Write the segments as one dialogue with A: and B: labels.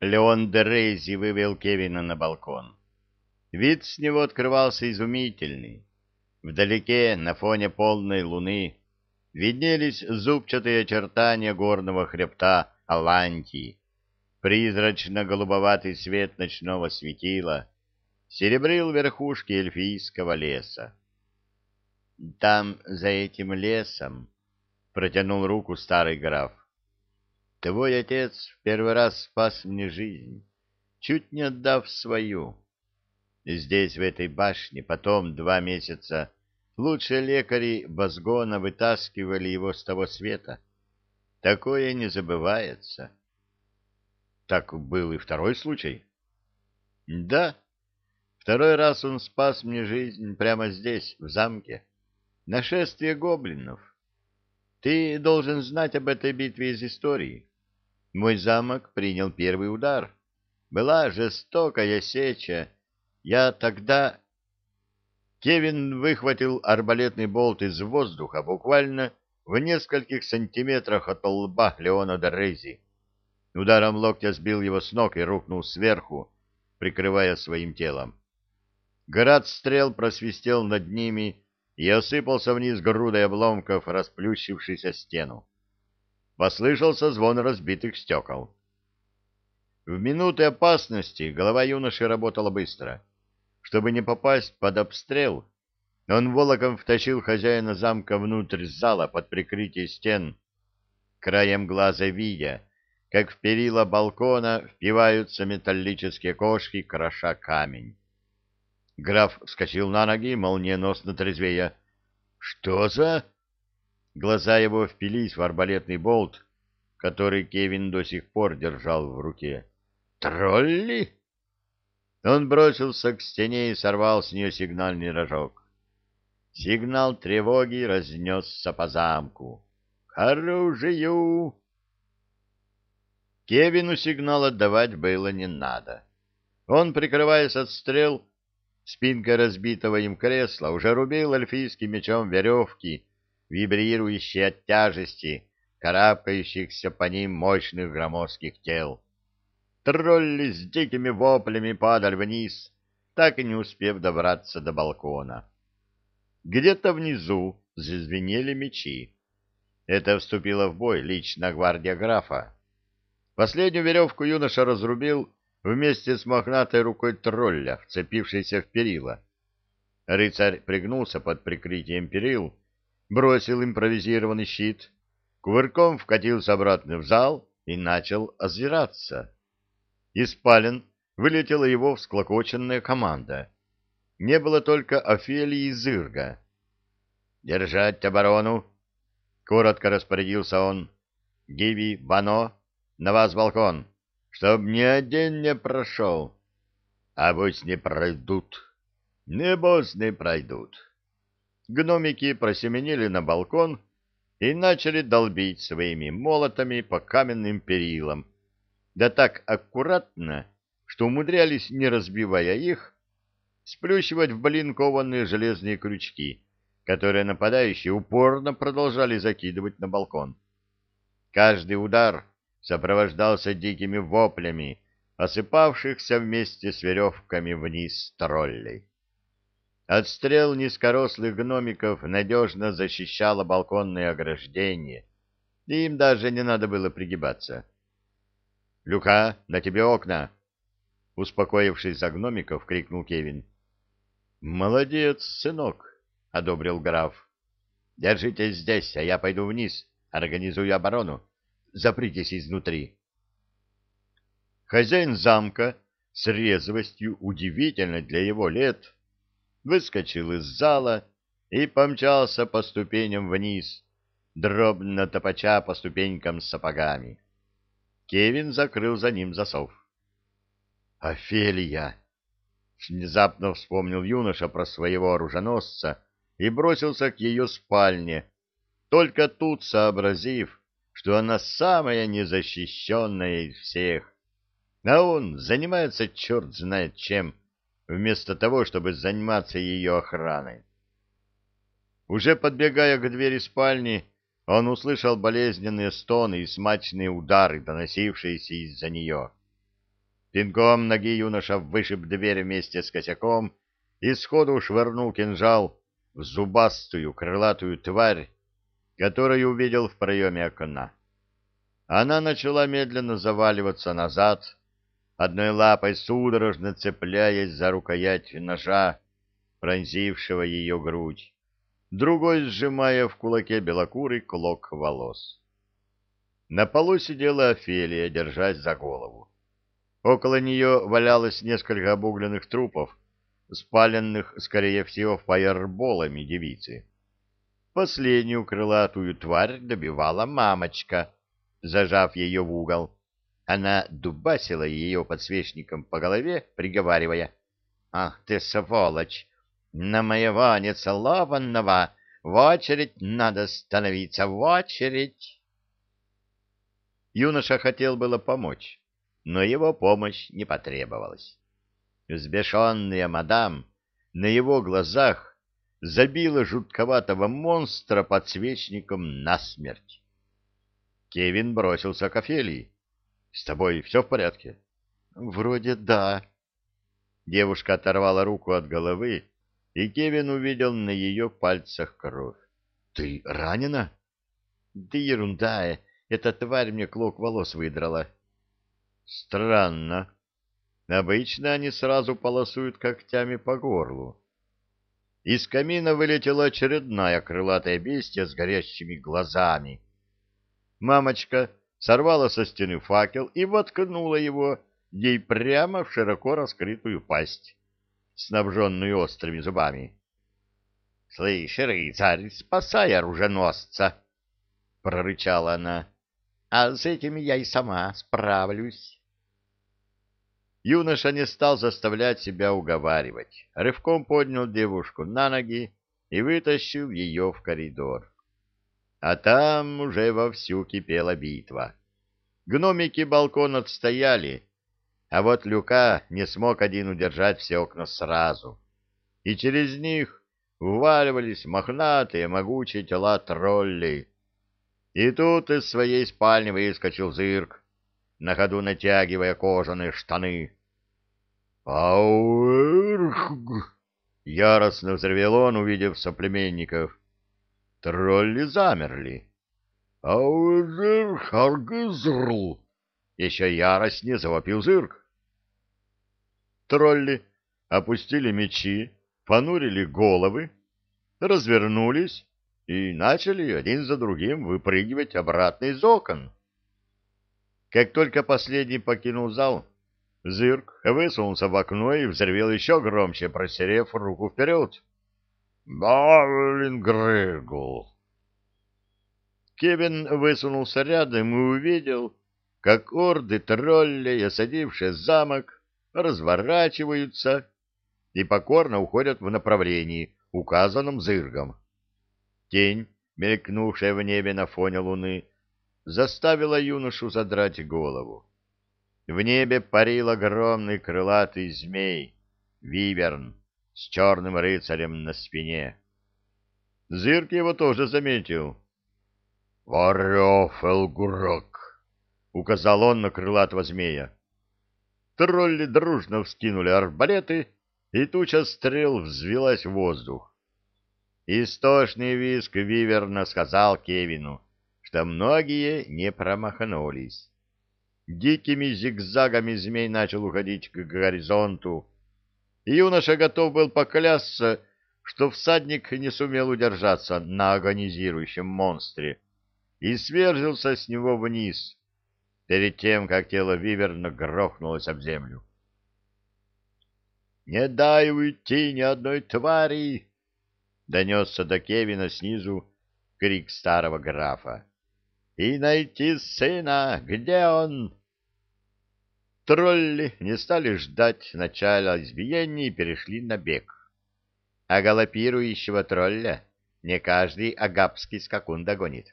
A: Леон де Рейзи вывел Кевина на балкон. Вид с него открывался изумительный. Вдалеке, на фоне полной луны, виднелись зубчатые очертания горного хребта Алантии. Призрачно-голубоватый свет ночного светила серебрил верхушки эльфийского леса. «Там, за этим лесом», — протянул руку старый граф, — «твой отец в первый раз спас мне жизнь, чуть не отдав свою. Здесь, в этой башне, потом два месяца лучшие лекари Базгона вытаскивали его с того света. Такое не забывается». «Так был и второй случай?» «Да». Второй раз он спас мне жизнь прямо здесь, в замке. Нашествие гоблинов. Ты должен знать об этой битве из истории. Мой замок принял первый удар. Была жестокая сеча. Я тогда... Кевин выхватил арбалетный болт из воздуха буквально в нескольких сантиметрах от лба Леона Дорези. Ударом локтя сбил его с ног и рухнул сверху, прикрывая своим телом. Град стрел просвистел над ними и осыпался вниз грудой обломков, расплющившейся стену. Послышался звон разбитых стекол. В минуты опасности голова юноши работала быстро. Чтобы не попасть под обстрел, он волоком втащил хозяина замка внутрь зала под прикрытие стен, краем глаза видя, как в перила балкона впиваются металлические кошки, кроша камень. Граф вскочил на ноги, молниеносно трезвея. «Что за...» Глаза его впились в арбалетный болт, который Кевин до сих пор держал в руке. «Тролли?» Он бросился к стене и сорвал с нее сигнальный рожок. Сигнал тревоги разнесся по замку. «К оружию!» Кевину сигнал отдавать было не надо. Он, прикрываясь от стрел, Спинка разбитого им кресла уже рубил эльфийским мечом веревки, вибрирующие от тяжести, карабкающихся по ним мощных громоздких тел. Тролли с дикими воплями падали вниз, так и не успев добраться до балкона. Где-то внизу зазвенели мечи. Это вступила в бой лично гвардия графа. Последнюю веревку юноша разрубил вместе с мохнатой рукой тролля, вцепившейся в перила. Рыцарь пригнулся под прикрытием перил, бросил импровизированный щит, кувырком вкатился обратно в зал и начал озираться. Из спален вылетела его всклокоченная команда. Не было только Офелии и Зырга. «Держать оборону!» — коротко распорядился он. «Гиви, Бано, на вас балкон!» чтоб ни один не прошел. А пусть не пройдут. Небось не пройдут. Гномики просеменили на балкон и начали долбить своими молотами по каменным перилам. Да так аккуратно, что умудрялись, не разбивая их, сплющивать в блин кованые железные крючки, которые нападающие упорно продолжали закидывать на балкон. Каждый удар сопровождался дикими воплями, осыпавшихся вместе с веревками вниз троллей. Отстрел низкорослых гномиков надежно защищало балконное ограждение, им даже не надо было пригибаться. — Люка, на тебе окна! — успокоившись за гномиков, крикнул Кевин. — Молодец, сынок! — одобрил граф. — Держитесь здесь, а я пойду вниз, организую оборону. Запритесь изнутри. Хозяин замка с резвостью, удивительной для его лет, выскочил из зала и помчался по ступеням вниз, дробно топача по ступенькам сапогами. Кевин закрыл за ним засов. «Офелия!» — внезапно вспомнил юноша про своего оруженосца и бросился к ее спальне, только тут сообразив, что она самая незащищенная из всех. А он занимается черт знает чем, вместо того, чтобы заниматься ее охраной. Уже подбегая к двери спальни, он услышал болезненные стоны и смачные удары, доносившиеся из-за нее. Пинком ноги юноша вышиб дверь вместе с косяком и сходу швырнул кинжал в зубастую крылатую тварь, которую увидел в проеме окна. Она начала медленно заваливаться назад, одной лапой судорожно цепляясь за рукоять ножа, пронзившего ее грудь, другой сжимая в кулаке белокурый клок волос. На полу сидела Офелия, держась за голову. Около нее валялось несколько обугленных трупов, спаленных, скорее всего, фаерболами девицы. Последнюю крылатую тварь добивала мамочка, зажав ее в угол. Она дубасила ее подсвечником по голове, приговаривая, «Ах ты, сволочь! На моего нецелованного в очередь надо становиться, в очередь!» Юноша хотел было помочь, но его помощь не потребовалась. Взбешенная мадам на его глазах забила жутковатого монстра подсвечником насмерть. Кевин бросился к Офелии. — С тобой все в порядке? — Вроде да. Девушка оторвала руку от головы, и Кевин увидел на ее пальцах кровь. — Ты ранена? — Да ерунда, эта тварь мне клок волос выдрала. — Странно. Обычно они сразу полосуют когтями по горлу. Из камина вылетела очередная крылатая бестия с горящими глазами — Мамочка сорвала со стены факел и воткнула его ей прямо в широко раскрытую пасть, снабженную острыми зубами. — Слышь, рыцарь, спасай оруженосца! — прорычала она. — А с этим я и сама справлюсь. Юноша не стал заставлять себя уговаривать. Рывком поднял девушку на ноги и вытащил ее в коридор. А там уже вовсю кипела битва. Гномики балкон отстояли, а вот Люка не смог один удержать все окна сразу. И через них вваливались мохнатые могучие тела троллей. И тут из своей спальни выскочил зырк, на ходу натягивая кожаные штаны. «Ауэрхг!» — яростно взревел он, увидев соплеменников. Тролли замерли. «Аузер Харгызрл!» Еще яростнее завопил зырк. Тролли опустили мечи, понурили головы, развернулись и начали один за другим выпрыгивать обратно из окон. Как только последний покинул зал, Зырк высунулся в окно и взревел еще громче, просерев руку вперед. Барлин Грегл. Кевин высунулся рядом и увидел, как орды троллей, осадившие замок, разворачиваются и покорно уходят в направлении, указанном зыргом. Тень, мелькнувшая в небе на фоне луны, заставила юношу задрать голову. В небе парил огромный крылатый змей, виверн с черным рыцарем на спине. Зырк его тоже заметил. «Варёфелгурок!» — указал он на крылатого змея. Тролли дружно вскинули арбалеты, и туча стрел взвелась в воздух. Истошный виск Виверна сказал Кевину, что многие не промахнулись. Дикими зигзагами змей начал уходить к горизонту, юноша готов был поклясться, что всадник не сумел удержаться на агонизирующем монстре и сверзился с него вниз, перед тем, как тело Виверна грохнулось об землю. «Не дай уйти ни одной твари!» — донесся до Кевина снизу крик старого графа. «И найти сына! Где он?» Тролли не стали ждать начала избиения и перешли на бег. А галопирующего тролля не каждый агапский скакун догонит.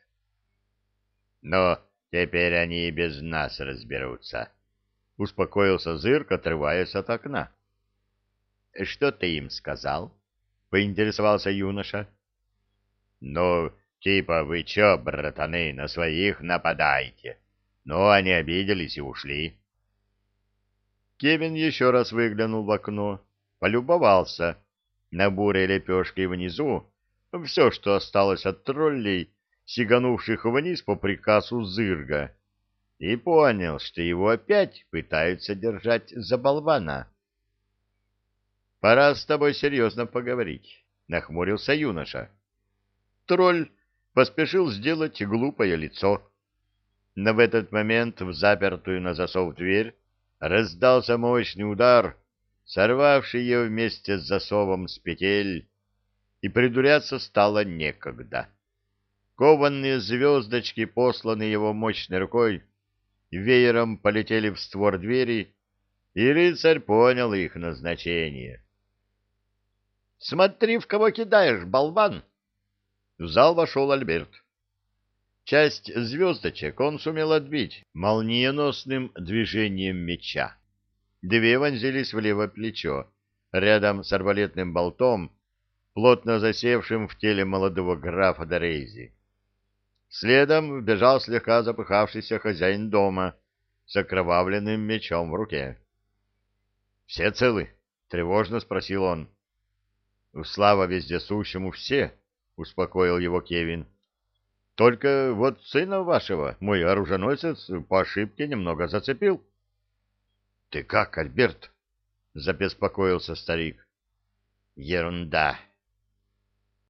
A: Но теперь они и без нас разберутся, — успокоился Зырк, отрываясь от окна. — Что ты им сказал? — поинтересовался юноша. — Ну, типа, вы чё, братаны, на своих нападаете? Ну, они обиделись и ушли. Кевин еще раз выглянул в окно, полюбовался на бурой лепешкой внизу, все, что осталось от троллей, сиганувших вниз по приказу Зырга, и понял, что его опять пытаются держать за болвана. «Пора с тобой серьезно поговорить», — нахмурился юноша. Тролль поспешил сделать глупое лицо. Но в этот момент в запертую на засов дверь раздался мощный удар, сорвавший ее вместе с засовом с петель, и придуряться стало некогда. Кованные звездочки, посланные его мощной рукой, веером полетели в створ двери, и рыцарь понял их назначение. — Смотри, в кого кидаешь, болван! В зал вошел Альберт. Часть звездочек он сумел отбить молниеносным движением меча. Две вонзились в левое плечо, рядом с арбалетным болтом, плотно засевшим в теле молодого графа Дорейзи. Следом вбежал слегка запыхавшийся хозяин дома с окровавленным мечом в руке. — Все целы? — тревожно спросил он. — Слава вездесущему все! — успокоил его Кевин. — Только вот сына вашего мой оруженосец по ошибке немного зацепил. — Ты как, Альберт? — забеспокоился старик. — Ерунда,